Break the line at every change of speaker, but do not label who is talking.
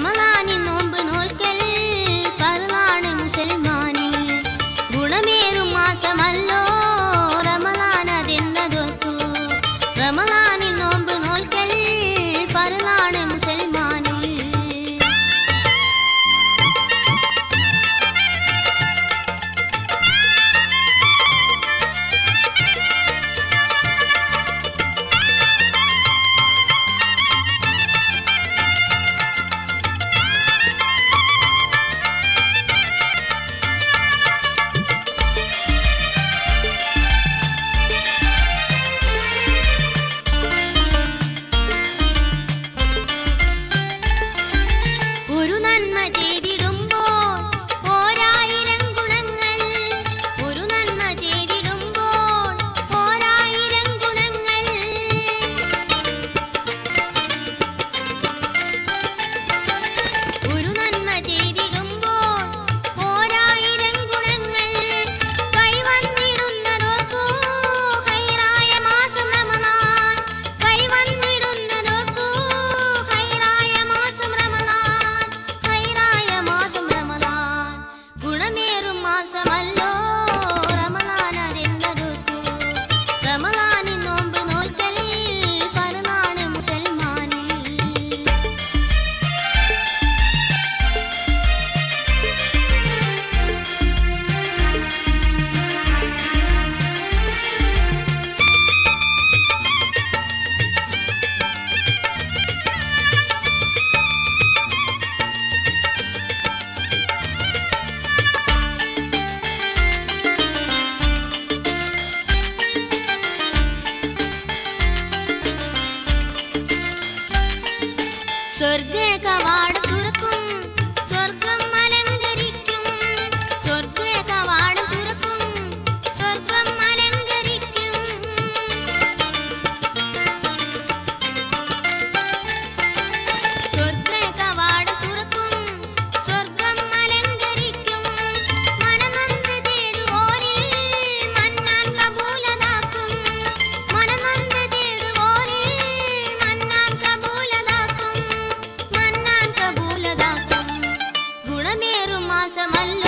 生 Sor പേരു മാസമല്ല.